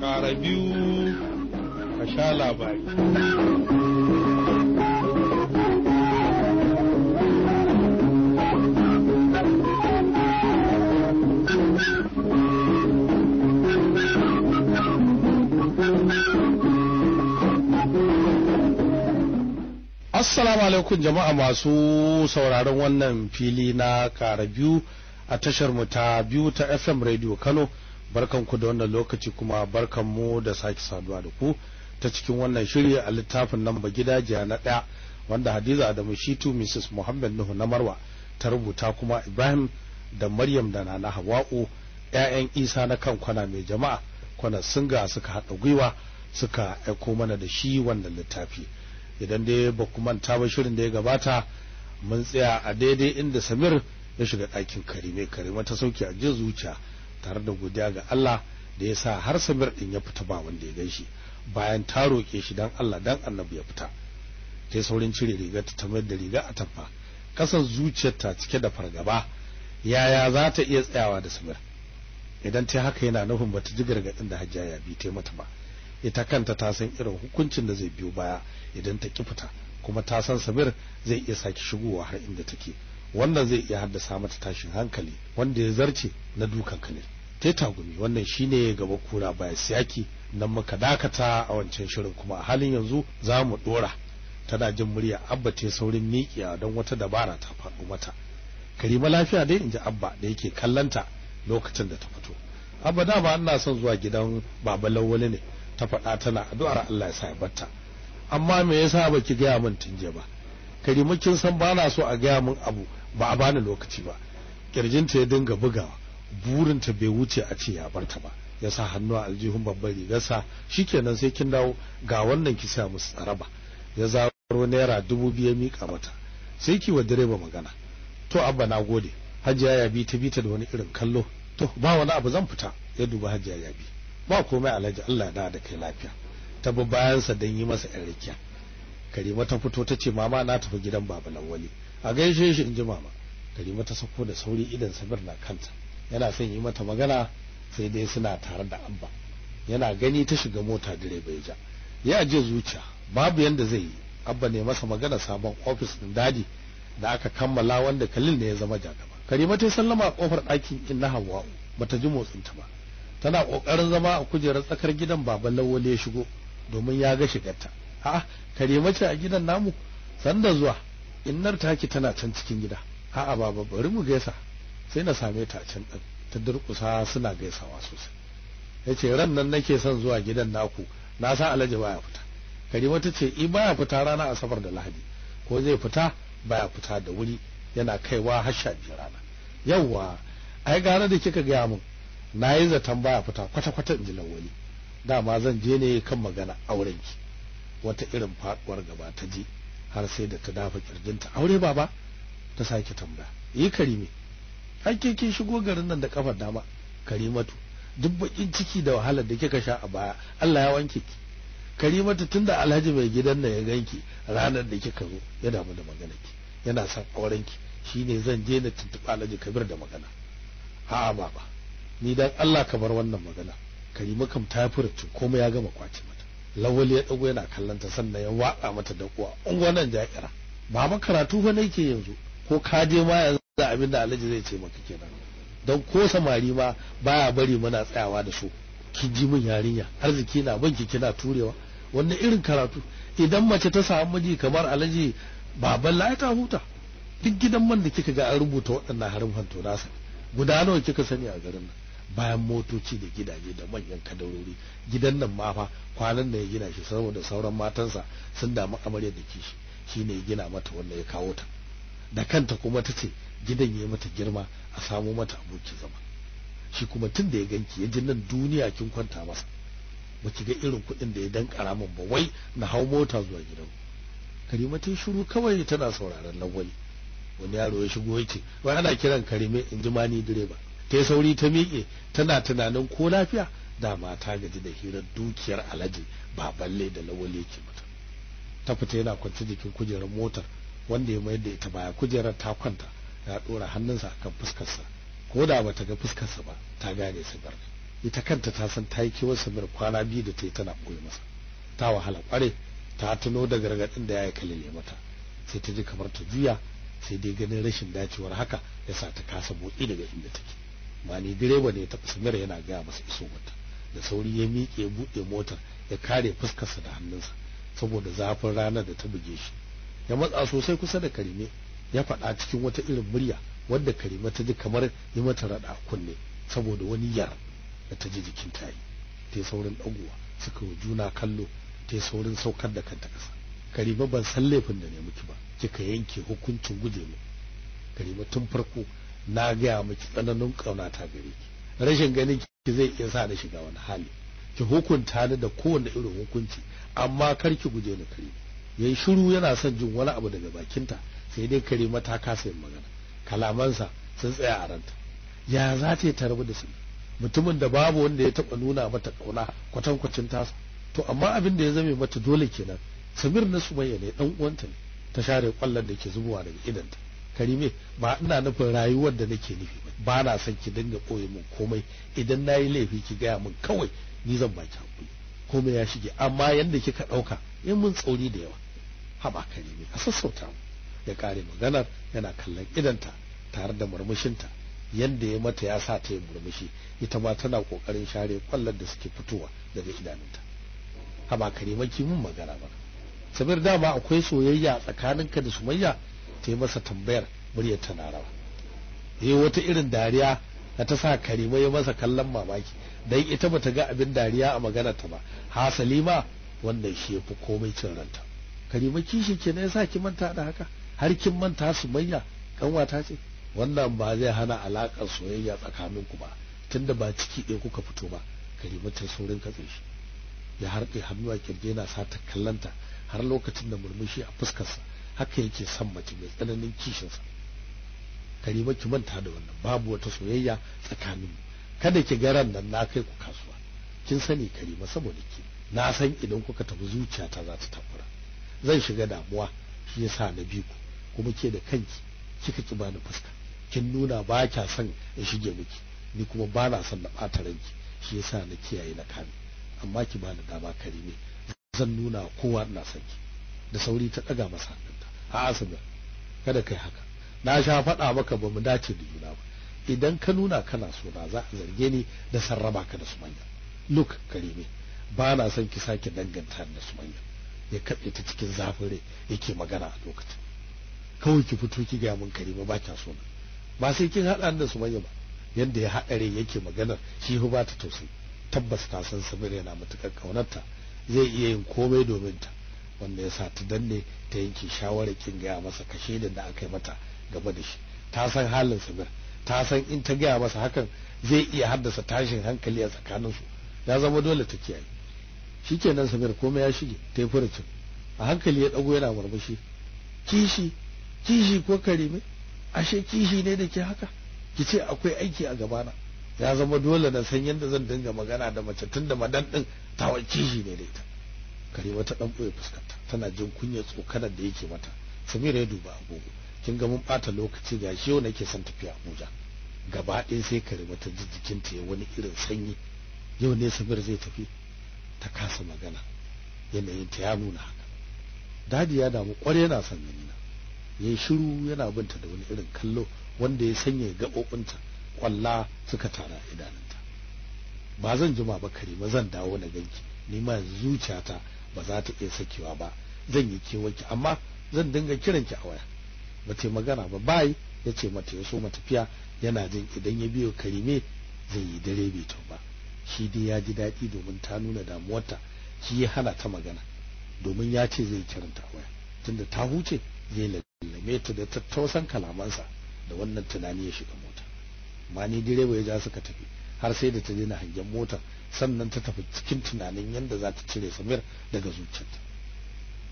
Ƙara biyu ka sha labari. Assalamu alaikum jama'a masu sauraron wannan fili na kara biyu a tashar mu ta biyu ta FM Radio Kano barkanku da wannan lokaci kuma barkanmu da sake saduwa da ku ta cikin wannan shiri a littafin nan ba gidajiya na ɗaya wanda Hadiza Adamu Shitu Mrs. Muhammad Nuhu na Marwa ta rubuta kuma Ibrahim da Maryam da Nana Hawa'u ƴaƴan Isa na kan kwana mai jama'a kwana singa suka haɗa gwiwa suka aiko mana da shi wannan littafi. idan dai ba ku manta ba shirin da ya gabata mun tsaya a daidai inda Samir ya shiga ɗakin Karime Karime ta sauke a zuciya tare da godiya ga Allah da ya sa har Samir din ya fita ba wanda ya gaishe bayan ta roƙe shi dan Allah dan Annabi ya fita. Ta saurin cire riga ta ta da riga a tafa kasan zuciyarta cike da fargaba. Yaya za ta iya tsayawa da Samir? Idan ta haka yana nufin bata ji gargaɗin da Hajjaya bi ta mata ba. Ita kanta ta san irin hukuncin da zai biyo baya idan ta ki fita kuma ta san Samir zai iya saki shigowa har inda take. Wannan zai iya haddasa mata tashin hankali wanda ya zarce na dukan kane ta tagumi. Wannan shine gaba kura baya siyaki. Nan muka dakata a wancan shirin kuma a halin yanzu za mu dora tana jin murya abba ta saurin miƙiya don wata dabara ta faɗo mata. Karima lafiya dai in ji abba da yake kallanta lokacin da ta fito. Abba dama ina son zuwa gidan baba lawwali ne. Ta faɗa tana addu'ar Allah ya sa ya batta amma me yasa baki gaya min tunje ba? Karimu kin san ba na so a gaya min abu ba a bani lokaci ba. Kirjinta ya dinga bugawa. Burinta bai wuce a ce ya barta ba. Ya sa hannu a aljihun babban rigarsa shikenan sai kin dawo ga wannan ki sa musu tsaraba. Ya zaro naira dubu biyu mika mata. Sai ki wa direba magana. To abba na gode. Hajiya ya bi ta bi ta da wani irin kallo. To ba wani abu zan fita. Ya duba hajiya ya bi ba komai alhaji Allah da da kai lafiya. Ta bi bayansa don yi masa yan rikiya. Karima ta fito ta ce mama na tafi gidan baba lawali. A gaishe shi in ji mama. Karima ta sako da sauri idan sabir na kanta. Yana son yi mata magana sai dai suna tare da abba. Yana gani ta shiga mota direba ya ja. Ya je zuciya babu yanda zai yi. Abba ne masa magana sabon ofis din daɗi da aka kammala wanda kalil ne ya zama jagaba. Karima ta sallama a ƙofar ɗakin inna hawa'u bata ji motsinta ba. Tana ƙoƙarin zama a kujerar tsakar gidan baban lawale ya shigo domin ya ga shigarta. A'a kare mace a gidan namu? Sanda zuwa innar taki tana can cikin gida. A'a baba bari mu gaisa. Sai na same ta can din ta durkusa suna gaisawa sosai. Yace ran nan nake son zuwa gidan naku na san alhaji baya fita. Karima ta ce i baya fita rana asabar da lahadi ko zai fita baya fita da wuri yana kaiwa har sha biyar rana. Yawwa ai gara da kika gaya min na yi zaton baya fita kwata-kwata in ji lawali. Dama zan je ne kan magana aurenki. Wata irin faduwar gaba ta je har sai da ta dafa kirjinta aure baba? Ta sake tambaya. Yi karime ake kin shigo garin nan da kafar dama karimatu. Duk bakin ciki da wahalar da kika sha a baya Allah ya wanke ki. Karimatu tunda alhaji mai gidan nan ya ganki ranar da kika zo ya damu da magana ki. Yana son aurenki shine zan je na tuntuɓa alhaji kabir da magana. A'a baba. Ni dan Allah ka bar wannan magana. Karima kam ta furta komai ya gama ƙwace mata. Lawal ya dago yana kallon ta sannan ya waƙa mata da kuwa ungwanan ja'ira. Ba ma karatu fa nake yanzu. Ko ka je ma yanzu? Abin da Alhaji zai ce maka kenan. Don ko samari ma baya bari muna tsayawa da su. Ki ji min yarinya arziki na banki kina turewa. Wannan irin karatu idan mace ta samu miji kamar Alhaji baban la ta huta. Duk gidan man da kika ga an rubuta waɗannan harufan to nasa guda nawa kika sani a garin nan? Bayan motoci da gidaje da manyan kadarori. Gidan nan ma fa kwanan da ya gina shi saboda sauran matansa sun damu amarya da kishi. Shine ya gina mata wanda ya kawo ta. Da kanta kuma ta ce gidan ya mata girma a samo mata aboki zama. Shi kuma tun da ya ganki ya ji nan duniya kin kwanta masa. Ba ki ga irin kuɗin da ya dan ƙaramin ba wai na hau mota zuwa gidan. Karima ta shiru kawai tana sauraron lawali. Wani yaro ya shigo ya ce wai ana kiran karime? In ji mani direba. Ta sauri ta miƙe tana tunanin ko lafiya. Dama ta gaji da hirar dukiyar alaji ba balle da lawali yake mata. Ta fita yana kwance jikin kujerar motar wanda ya mayar da ita baya kujerar ta kwanta. Ya ɗora hannunsa akan fuskarsa. Ko da bata ga fuskarsa ba ta gane sigar. Ita kanta ta san ta yi kewar samir kwana biyu da ta yi tana ɓoye masa. Ta wahala ƙware ta tuno da gargaɗin da ya yi kalile mata. Sai ta ji kamar ta juya sai dai ganin rashin dacewar haka ya sa ta kasa motsi daga inda take. Ma ni direba ne ta samir yana gaya masa iso mata. Da sauri ya miƙe buɗe motar ya kare fuskarsa da hannunsa saboda zafin ranar da ta buge shi. Ya matsa sosai kusa da karime ya faɗa cikin wata irin murya wadda karime ta ji kamar yi mata raɗa kunne saboda wani yar da ta ji jikin ta yi. Ta yi saurin ɗagowa suka wa juna kallo ta yi saurin saukar da kanta ƙasa. Karime ban san laifin da ne miki ba kika yanke hukuncin guje mu karime tun farko na gaya miki tsananin ƙaunata gare ki. Rashin ganin ki zai iya sa na shiga wani hali. Ki hukunta ni da kowane irin hukunci amma kar ki guje ni karime yayi shiru yana son jin wani abu daga bakinta sai dai karima ta kasa yin magana. Kalamansa sun tsaya a ranta. Ya za ta yi ta rabu da su mutumin da babu wanda ya taba nuna mata ƙauna kwatankwacin tasa. To amma abin da ya zame mata dole kenan samir na sumayya ne dan uwanta ne ta share ƙwallon da ke zubowa daga idanta karime ba ina nufin rayuwar da nake nufi ba. Na son ki dinga koyi min komai. Idan na yi laifi ki gaya min kawai ni zan baki haƙuri komai ya shige. Amma yanda kika ɗauka in mun tsauri da yawa. Haba karime a sassauta mu. Ya kare maganar yana kallon idanta tare da murmushinta. Yanda ya mata ya sa ta yi murmushi. Ita ma tana ƙoƙarin share ƙwallon da suke fitowa daga idanunta. Haba karime ki mun magana ba. Sabir dama akwai soyayya tsakaninka da sumayya? Ta yi masa tambayar muryar tana rawa. Yi wata irin dariya da ta sa karima ya masa kallon mamaki. Dan ita bata ga abin dariya a maganar ta ba. Hasali ma wannan shi yafi komai cin ranta. Karima kishi ke ya sa ki manta da haka? Har kin manta sumayya kanwata ce. Wannan ba zai hana alakar soyayya tsakaninku ba tunda ba ciki ɗaya kuka fito ba. Karima ta saurin katse shi. Ya harɗe hannu a kirje yana sata kallanta har lokacin da murmushi a fuskarsa haka yake son mace mai tsananin kishinsa. Karima ki manta da wannan babu wata soyayya tsakaninmu. Kada ki ga ran nan na kai ku kasuwa. Kin sani karima saboda ki. Na san idan kuka tafi zuciyata za ta takura. Zan shiga damuwa shi yasa na bi ku. Kuma ke da kanki kika ki bani fuska. Kin nuna ba kya son in shige miki ni kuma ba na son na ɓata ranki shi yasa na kiyaye na kame. Amma ki bani dama karime zan nuna kowa ina son ki. Da sauri ta ɗaga masa hannunta. A asibir kada kai haka. Na sha faɗa maka ba mu dace da juna ba. Idan ka nuna kana so na za a zarge ni da sarraba ka da sumanya look karime ba na son ki sake danganta da sumanya ya katse ta cikin zafin rai yake magana a lokacin. Kawai ki fito ki ga mun karime ba kya so ba sai kin haɗa da sumanya ba. Yanda ya haɗa rai yake maganar shi ba ta tausayi. Tabbas ta san samir yana matuƙar kaunarta zai iya yin komai domin ta. Wanda ya sa ta danne ta yanke shawarar kin gaya masa kashe da aka yi mata game da shi. Ta san halin samir. Ta san in ta gaya masa hakan zai iya haddasa tashin hankali a tsakaninsu. Ya zama dole ta kiyaye. Shikenan samir komai ya shige ta yi furucin. A hankali ya dago yana murmushi. Kishi kishi ko karime ashe kishi ne da ke haka? Ki ce akwai aiki a gabana. Ya zama dole na san yadda zan dinga magana da mace tun da madan din tawa kishi ne da ita. Karima ta dan ɓoye fuskarta tana jin kunya tsokanar da yake mata. Samira ya duba agogo. Kin ga mun bata lokaci ga shi yau nake son tafiya Abuja. Gaba ɗaya sai karima ta ji jikinta ya wani irin sanyi. Yau ne samir zai tafi? Ta kasa magana. Yanayin ta ya nuna haka. Dadi ya damu ƙwarai yana son ganina. Ya yi shiru yana binta da wani irin kallo wanda ya sanya gaɓoɓinta kwalla suka tara idanunta. Ba zan jima ba karima zan dawo na ganki. Ni ma zuciyata ba za ta iya sakewa ba. Zan yi kewanki amma zan dinga kiranki a waya. Ba ta magana ba. Bai ya ce mata ya so matafiya yana jin idan ya biyo karime zai yi dare bai tau ba. Shi dai ya ji daɗi domin ta nuna damuwarta. Shi ya hana ta magana domin ya ce zai kiranta a waya. Tunda ta huce zai lallame ta da tattausan kalamansa da wannan tunani ya shiga mota. Amma ni direba ya ja suka tafi har sai da ta daina hangen motar sannan ta tafi cikin tunanin yadda za ta cire samir daga zuciyarta.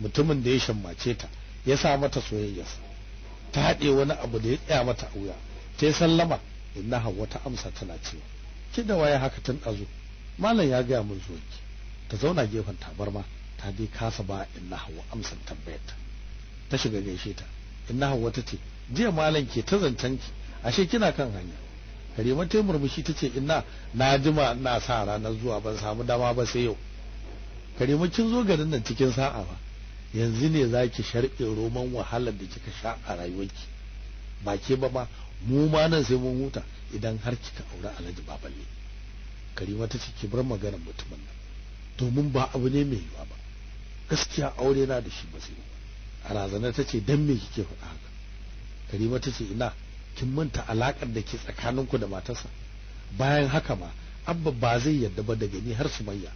Mutumin da ya shammace ta ya sa mata soyayyarsa ta haɗe wani abu da ya tsaya mata a wuya ta yi sallama inna hawa ta amsa tana cewa ki da waye haka tun ɗazu? Malam ya gaya min zuwanki. Ta zauna gefen tabarma ta dai kasa ba inna hawa amsan tambayarta. Ta shiga gaishe ta inna hawa ta ce. Jiya malam ke ta zancen ki. Ashe kina kan hanya. Karima ta murmushi ta ce ina na jima ina sa ranar zuwa ban samu dama ba sai yau. Karima kin zo garin nan cikin sa'a ba? Yanzu ne za ki sharɓe roman wahalar da kika sha a rayuwarki. Ba ke ba ma mu ma nan sai mun huta idan har kika aure alhaji baballe. Karima ta ce ki bar maganar mutumin nan. Domin ba abu ne mai yiwa ba. Gaskiya aure na da shi ba sai a razana ta ce dan me kike faɗa haka? Karima ta ce ina kin manta alakar da ke tsakaninku da matarsa? Bayan haka ma abba ba zai yarda ba daga ni har sumayya.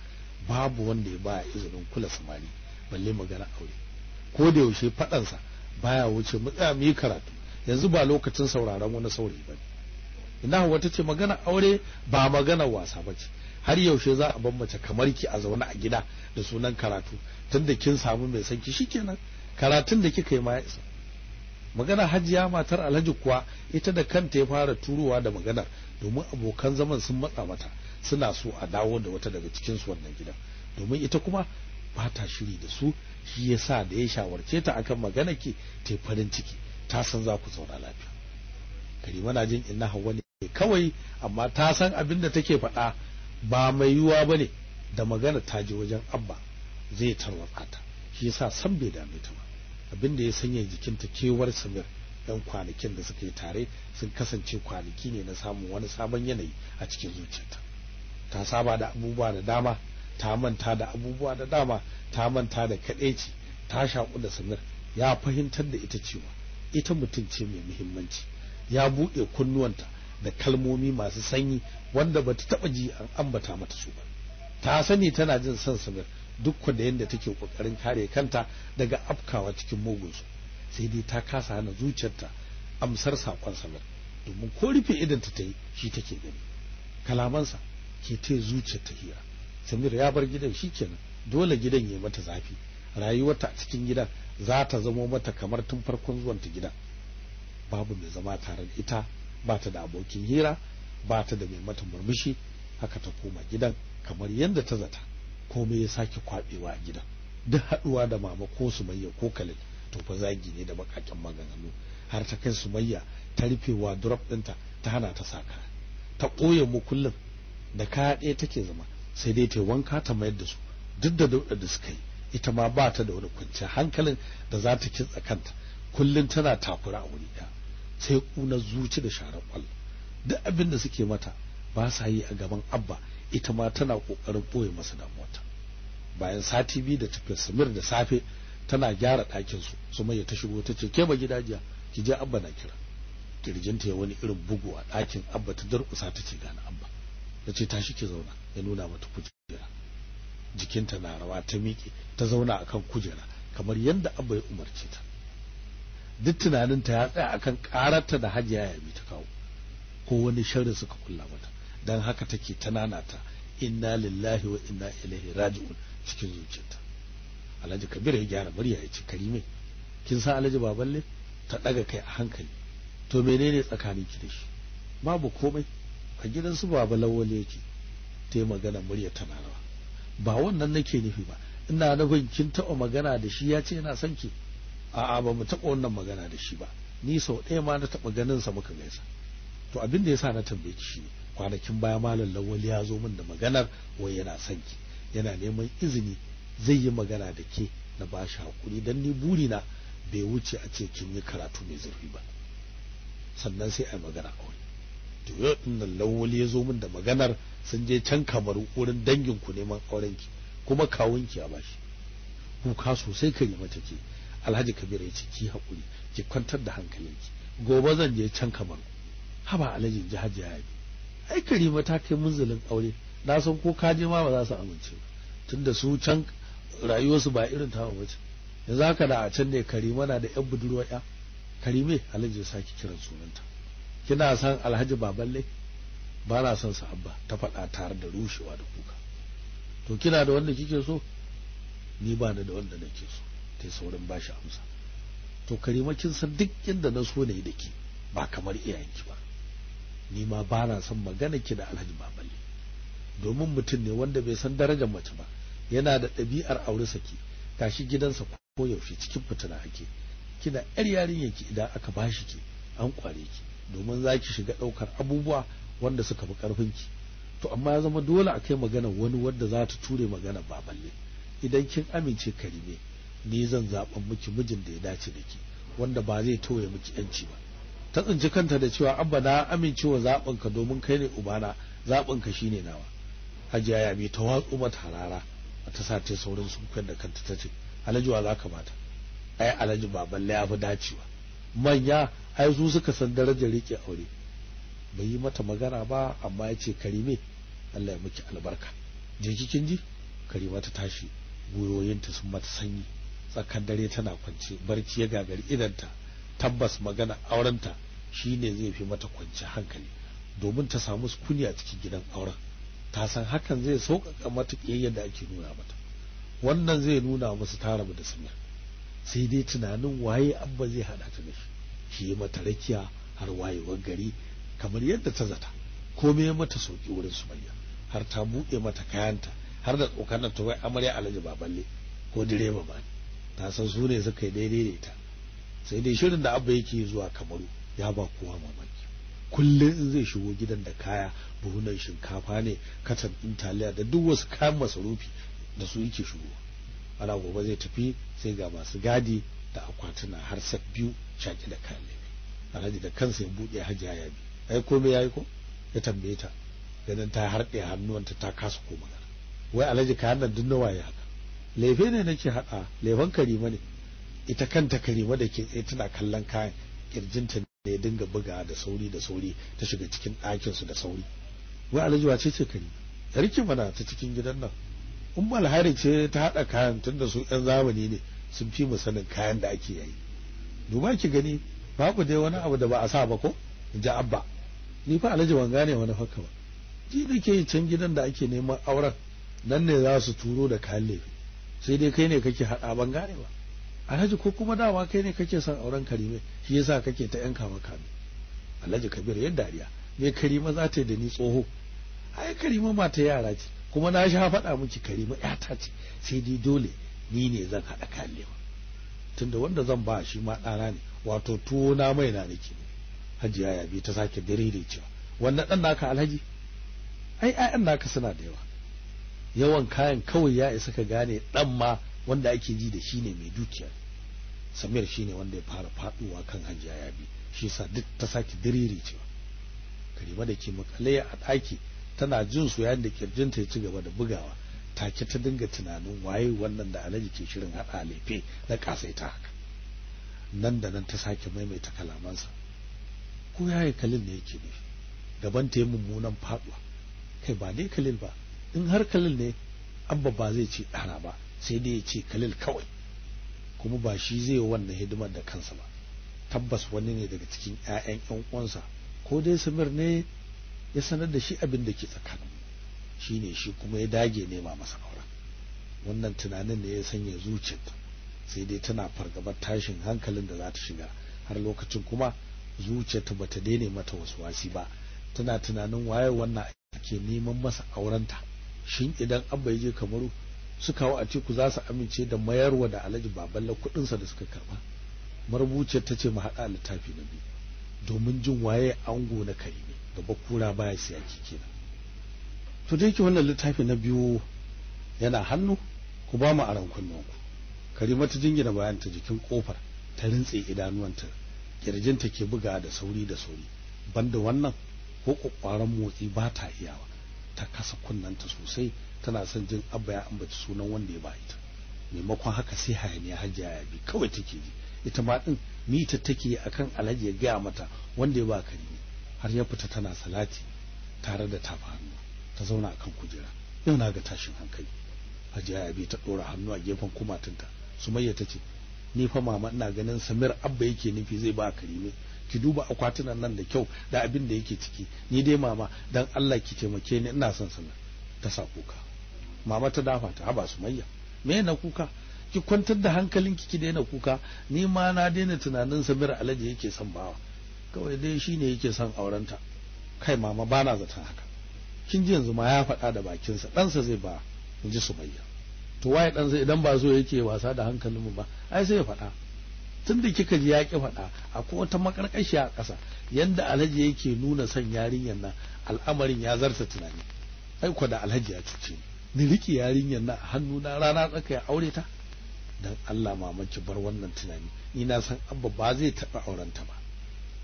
Babu wanda ya baya izinin kula samari balle magana aure. Ko da yaushe faɗansa baya wuce mu tsaya mu yi karatu. Yanzu ba lokacin sauraron wani saurayi ba ina hawa ta ce magana aure ba magana wasa ba ce. Har yaushe za a mace kamar ki a zaune a gida da sunan karatu? Tunda kin samu mai sanki shikenan karatun da kika yi ma isa magana hajiya matar alhaji kuwa ita da kanta ya fara turowa da maganar domin abokan zaman sun matsa mata suna so a dawo da wata daga cikin su wannan gidan. Domin ita kuma ba ta shiri da su shi yasa da ya shawarce ta akan magana ke ta farin ciki ta san za ku zauna lafiya. Karima na jin inna hawa ne kawai amma ta san abin da take faɗa ba mai yiwuwa ba ne da magana ta je wajen abba zai tarwatsa ta. Shi yasa san bai dame ta ba. Abin da ya sanya jikinta kewar samir yan kwanakin da suka yi tare sun kasance kwanaki ne na samun wani sabon yanayi a cikin zuciyarta. Ta saba da abubuwa da dama ta manta da abubuwa da dama ta manta da kadaici ta shaku da samir ya fahimtar da ita cewa ita mutum ce mai muhimmanci. Ya buɗe kunnuwanta da kalmomi masu sanyi wanda bata taba ji an ambata mata su ba. Ta sani tana jin son samir duk da yadda take ƙoƙarin kare kanta daga afkawa cikin mugunsu sai dai ta kasa hana zuciyarta amsar saƙon samir domin ko rufe idan ta yi shi take gani. Kalamansa ke ta zuciyar ta hira. Samir ya bar gidan shikenan dole gidan ya mata zafi. Rayuwarta a cikin gidan za ta zamo mata kamar tun farkon zuwanta gidan babu mai zama tare da ita ba ta da abokin hira ba ta da mai mata murmushi. Haka ta koma gidan kamar yadda ta zata. Komai ya sake kwabewa a gidan. Duk haɗuwa da mama ko sumayya ko kalil to fa zagi ne da bakakken maganganu. Har ta kai sumayya ta rufewa drop ɗinta ta hana ta saka ta ɓoye mu kullum da kaya ɗaya take zama sai dai ta wanka ta mayar da su. Duk da daudar da suka yi ita ma ba ta da wani kwanciyar hankalin da za ta kitsa kanta. Kullum tana takura a wuri ɗaya. Sai ƙunar zuci da sharar ƙwallo. Duk abin da suke mata ba sa yi a gaban abba ita ma tana ƙoƙarin ɓoye masa damuwarta. Bayan sati biyu da tafiyar Samir da safe tana gyara ɗakin su Sumayya ta shigo ta ce ke ba gidajiya ki je abba na kira. Kirjinta ya wani irin bugu a ɗakin abba ta durƙusa ta ce gani abba. Ta ce tashi ki zauna. Ya nuna mata kujera. Jikinta na rawa ta miƙe ta zauna akan kujera kamar yadda abba ya umarce ta. Duk tunaninta ya tsaya akan ƙararta da hajiya ya bi ta kawo ko wani sharri suka kulla mata. Dan haka take ta nanata inna lillahi wa inna ilaihi raji'un cikin zuciyarta. Alhaji Kabir ya gyara murya ya ce Karime kin san Alhaji Baballe? Ta daga kai a hankali. To menene tsakanin ki da shi? Babu komai. A gidan su Baba Lawale yake ta magana murya tana rawa. Ba wannan nake nufi ba. Ina nufin kin taɓa magana da shi ya ce yana son ki. A'a ba mu taɓa wannan magana da shi ba. Ni sau ɗaya ma na taɓa ganin sa muka gaisa. To abin da yasa na tambaye ki shi kwanakin baya malam lawali ya zo min da maganar wai yana son ki. Yana neman izini zai yi magana da ke na ba shi haƙuri. Dan ni buri na bai wuce a ce kin yi karatu mai zurfi ba. Sannan sai a magana aure to yau nan lawali ya zo min da maganar sun je can kamar wurin dangin ku neman auren ki kuma kawun ki a bashi kuka sosai kan yi mata ke. Alhaji kabir ya ce ki haƙuri ki kwantar da hankalinki gobe zan je can kamar haba alhaji ji hajiya ya ai karima ta kai munzulin aure. Na san ko kaje ma ba za su amince ba. Tunda su can rayuwarsu ba irin ta wace yanzu haka da a can ne karima na da yan budurwa ya karime alhaji ya saki kiran sunanta. Kina san alhaji baballe? Ba na son sa abba. Ta faɗa tare da rushewa da kuka. To kina da wanda kike so? Ni ba da wanda nake so. Tai saurin bashi amsa. To karima kin san duk inda na so ne da ke ba kamar iyayenki ba. Ni ma ba na son magana ki da Alhaji Baballe. Domin mutum ne wanda bai san darajar mace ba. Yana da ɗabi'ar aure saki. Gashi gidansa ko yaushe cikin fitina ake. Kina yar yarinyar ki idan aka bashi ki an kware ki. Domin za ki shiga ɗaukar abubuwa wanda suka fi karfinki to amma ya zama dole a kai magana wani wanda za ta ture magana baballe. Idan kin amince karime ni zan zaɓan miki mijin da ya dace da ki wanda ba zai toye miki yanci ba. Ta tsinci kanta da cewa abba na amincewa zaɓin ka domin kai ne ubana zaɓin ka shine nawa. Hajiya ya bi ta watsu mata harara ta sa ta saurin sun da kanta ta ce alhaji wa zaka bata? Ai alhaji baballe ya fi dacewa. Manya ai su suka san darajar riƙe aure. Bai yi mata magana ba amma ya ce karime Allah ya miki albarka. Je kin ji? Karima ta tashi gwiwoyinta sun mata sanyi. Tsakar dare tana kwance barci ya gagari idanta tabbas magana aurenta shine zai fi mata kwance hankali domin ta samu sukuni a cikin gidan auren. Ta san hakan zai sauƙaƙa mata ƙiyayyar da ake nuna mata. Wannan zai nuna musu ta rabu da samir sai dai tunanin waye abba zai hada ta da shi. Shi ya mata rakiya har wayewar gari kamar yadda ta zata. Komai ya mata sauƙi wurin sumayya. Har ta buɗe mata kayanta har da tsokanar ta wai amarya alhaji baballe ko direba ba ta san su ne suka yi daidai da ita. Sai dai shirin da abba yake zuwa kamaru ya ba kowa mamaki. Kullum in zai shigo gidan da kaya buhunan shinkafa ne katan ɗin taliya da duk wasu kayan masarufi da su yake shigo. Ana gobe zai tafi sai ga masu gadi da akwatuna har sa biyu shaki da kayan lebe alhaji da kansa ya buɗe hajiya ya bi ai komai yayi ko? Ya tambaye ta. Ganin ta harɗe hannuwanta ta kasa ko magana. Wai alhaji kayan nan duk nawa ya haka? Lefe ne nake haɗa lefen karima ne. Ita kanta karima da ke tsaye tana kallon kayan kirjinta ne ya dinga buga da sauri da sauri ta shiga cikin ɗakin su da sauri. Wai alhaji wace ce karima yarki mana ta cikin gidan nan. Umma alhari ce ta haɗa kayan tunda su yan zamani ne sun fi mu sanin kayan da ake yayi duba ki gani babu dai wani abu da ba a sa ba ko? Ji abba. Ni fa alhaji ban gane wani haka ba. Ji da ke can gidan da ake neman auren nan ne za su turo da kayan lefe sai dai kai ne kake haɗa ban gane ba. Alhaji ko kuma dama kai ne kake son auren karime shi yasa kake ta yanka maka alhaji kabir yadda dariya. Me karima za ta yi da ni tsoho? Ai karima mata yara ce. Kuma na sha faɗa miki karima yata ce. Sai dai dole ni ne zan haɗa lefe tunda wanda zan ba shi ma ɗana ne wato tuwo na mai na nake. Hajiya ya bi ta sake dare cewa wannan ɗan naka alhaji? Ai ƴaƴan naka suna da yawa. Yawan kayan kawai ya isa ka gane ɗan ma wanda ake ji da shi ne mai dukiya. Samir shine wanda ya fara faɗuwa kan hajiya ya bi shi yasa duk ta sake diriri cewa karima da ke makale a ɗaki tana jin su yayin da kirjinta ya ci gaba da bugawa. Take ta dinga tunanin waye wannan da alhaji ke shirin haɗa lefe na kasaita haka. Nan da nan ta sake maimaita kalamansa. Ko yayi kalil ne yake nufi? Gaban ta yi mummunan faɗuwa. Kai ba dai kalil ba. In har kalil ne abba ba zai ce ɗana ba. Sai dai ya ce kalil kawai kuma ba shi zai wannan hidimar da kansa ba. Tabbas wani ne daga cikin 'ya'yan 'yan uwansa. Ko dai samir ne ya sanar da shi abin da ke tsakanin shi ne shi kuma ya dage nema masa auren. Wannan tunanin ne ya sanya zuciyarta sai dai tana fargabar tashin hankalin da za ta shiga. Har lokacin kuma zuciyarta bata daina mata wasu wasi ba. Tana tunanin waye wannan ake neman masa aurenta. Shin idan abba ya je kamaru su kawo a teku za su amince da mayarwa da alhaji baballa kuɗinsa da suka karɓa marubuciyar ta ce mu haɗa littafi na biyu. Domin jin waye ango na karime gaba kura baya siya kenan. To da yake wannan littafi na biyu yana hannu ku ba mu aran kunnanku karima ta jingina bayan ta jikin ƙofar ta rintse idanuwanta kirjinta ke buga da sauri da sauri. Banda wannan ko kokwaran motsi ba ta iyawa. Ta kasa kunnanta sosai tana son jin abba ya ambaci sunan wanda ya ba ita. Maimakon haka sai hayaniya hajiya ya bi kawai take ji. Ita ma din mita take akan alhaji ya gaya mata wanda ya ba karimi har ya fita tana salati tare da tafa hannu ta zauna akan kujera. Yau na ga tashin hankali. Hajiya ya bi ta dora hannu a gefen kumatunta. Sumayya ta ce ni fa mama ina ganin samir abba yake nufi zai ba karime ki duba akwatunan nan da kyau da abin da yake ciki. Ni dai mama dan Allah ki taimake ni ina son samir ta sa kuka. Mama ta dafa ta haba sumayya me na kuka? Ki kwantar da hankalinki ki daina kuka. Ni ma na daina tunanin samir alaji yake son bawa. Kawai dai shine yake son aurenta. Kai mama bana zaton haka. Kin ji yanzu ma ya faɗa da bakinsa ɗansa zai ba in ji sumayya. To waye ɗansa idan ba so yake wasa da hankalinmu ba ai sai ya faɗa. Tun da kika ji ya ki faɗa akwai wata makarƙashiya a ƙasa yanda alhaji yake nuna son yarinyar nan al'amarin ya zarta tunani. Ai da alhaji ya cuce ni. Riƙe yarinyar nan a hannuna rana tsaka ya aure ta. Dan Allah mamaki bar wannan tunani. Ni na san abba ba zai taɓa auren ta ba.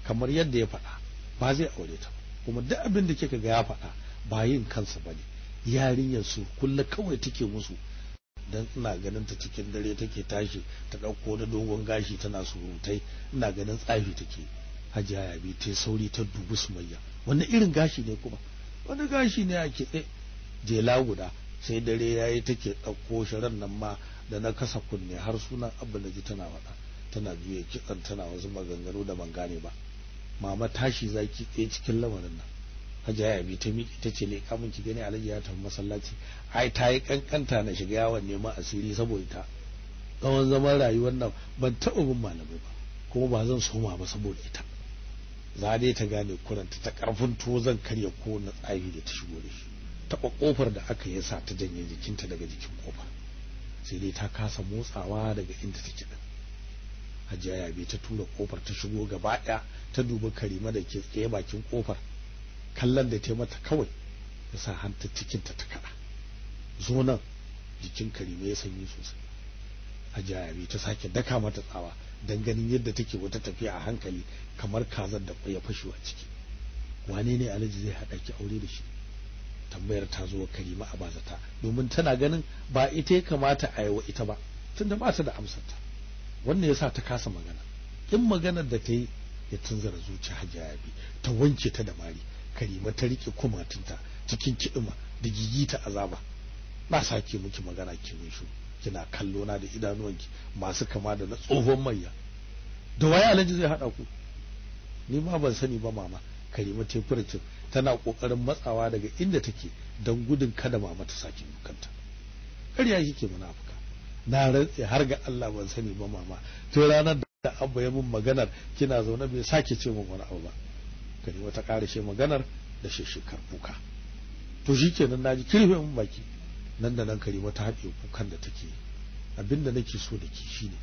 Kamar yadda ya faɗa ba zai aure ta kuma duk abin da kika ga ya faɗa ba yin kansa ba ne. Yarinyar su kulle kawai take musu dan ina ganin ta cikin dare take tashi ta ɗauko wani dogon gashi tana surutai ina ganin tsafi take. Hajiya ya bi ta sauri ta dubi sumayya. Wannan irin gashi ne kuma? Wani gashi ne a kitse. Jela guda sai dare yayi take ɗauko shirin nan ma da na kasa kunne har sunan abba na ji tana faɗa. Tana juya kitsan tana wasu maganganu da ban gane ba. Mama tashi zaki tsaye cikin lamarin nan. Hajiya ya bi ta miƙe ta ce leƙa min ki gani alhaji ya tafi masallaci. Ai ta yi kankanta na shiga yawon neman asiri saboda ta. Tsawon zaman rayuwar nan ban taɓa bin malamai ba kuma ba zan soma ba saboda ita. Za dai ta gane kuranta ta ƙarfin tuwo zan karya ko na tsari da ta shigo da shi. Taɓa ƙofar da aka yi sa ta janye jikinta daga jikin ƙofar. Sai dai ta kasa motsawa daga inda take din hajiya ya bi ta tura ƙofar ta shigo gaba ɗaya ta dubi karima da ke tsaye bakin ƙofar. Kallon da ta mata kawai ya sa hanta cikinta ta kaɗa. Zo nan jikin karima ya sanyi sosai. Bi ta sake daka mata tsawa dan ganin yadda take wata tafiya a hankali kamar kazar da ya fashewa ciki. Wane ne alhaji zai haɗa ki aure da shi? Tambayar ta zo karima a bazata domin tana ganin ba ita ya kamata a yi wa ita ba tunda ba ta da amsarta. Wannan yasa ta kasa magana. In maganar da ta yi ya tunzara zuciya hajiya ya bi ta wanke ta da mari. Karima ta riƙe kumatunta cikin kiɗima da gigita azaba. Na sake miki magana ki mun kina kallo na da idanuwanki masu kama da na tsohon mayya da waye alhaji zai hada ku? Ni ma ban sani ba mama. Karima ta furcin tana ƙoƙarin matsawa daga inda take don gudun kada mama ta sake dukanta. Ƙarya kike munafuka. Na rantse har ga Allah ban sani ba mama. To ranar da abba ya mun maganar kina zaune bai sake ce mun wani abu ba. Karima ta karashe maganar da shishikar kuka to shikenan na ji kirfe mun baki nan da nan karima ta haɗe kukan da take abin da nake so da ki shine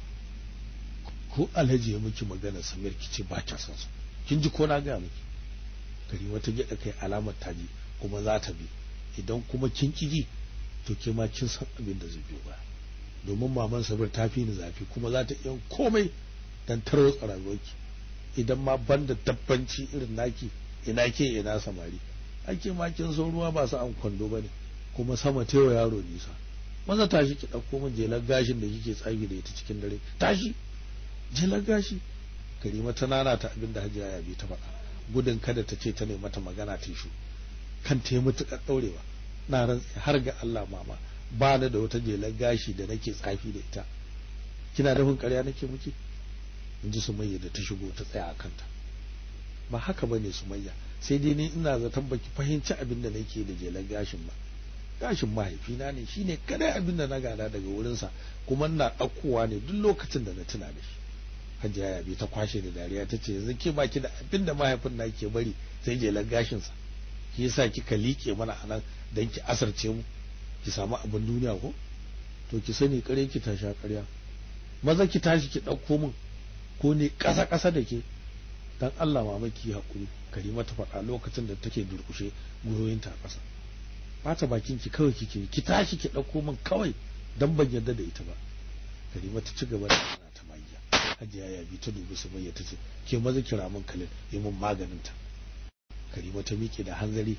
ko alhaji ya miki magana samir ki ce ba kya son sa. Kin ji ko na ga miki? Karima ta gyaɗa kai alamar ta ji kuma za ta bi. Idan kuma kin ki ji to ke ma kin san abin da zai biyo baya. Domin maman sabir ta fi ni zafi kuma za ta iya komai dan tarwatsa rayuwarki. Idan ma banda dabbanci irin naki ina ke ina samari. Ake ma kin so ruwa ba su an kwando ba ne kuma sama tewa yaro nisa. Maza tashi ki ɗauko min jelar gashin da kike tsagi da ita cikin dare. Tashi jelar gashi. Karima ta nana ta abin da hajiya ya bi ta faɗa. Gudun kada ta ce ta ne mata magana ta shu kan ta yi mutuƙar ɗaurewa. Na rantsi har ga Allah mama ba ni da wata jelar gashi da nake tsafi da ita. Kina dafin ƙarya nake miki? In ji sumayya da ta shigo ta tsaya a kanta. Ba haka ba ne sumayya. Sai dai ni ina zaton baki fahimci abin da nake da jelar gashin ba. Gashin mahaifina ne shine kadai abin da na gada daga wurinsa kuma ina ɗaukowa ne duk lokacin da na tuna da shi. Hajiya ya bi ta kwashe da dariya ta ce yanzu ke baki da abin da mahaifin na ke bari sai jelar gashinsa. Shi yasa kika liƙe mana a nan don ki asarce mu ki samu abin duniya ko? To ki sani kare ki ta sha ƙarya. Maza ki tashi ki ɗauko min ko ne ƙasa ƙasa da ke? Dan Allah mamaki haƙuri karima ta faɗa lokacin da take durƙushe gwiwoyinta a ƙasa. Bata bakin ki kawai kike ki tashi ki ɗauko min kawai dan ban yarda da ita ba. Karima ta ci gaba da ana ta magiya. Hajiya ya bi ta dubi Sumayya tace ke maza kira min Khalil yi min maganin ta Karima ta miƙe da hanzari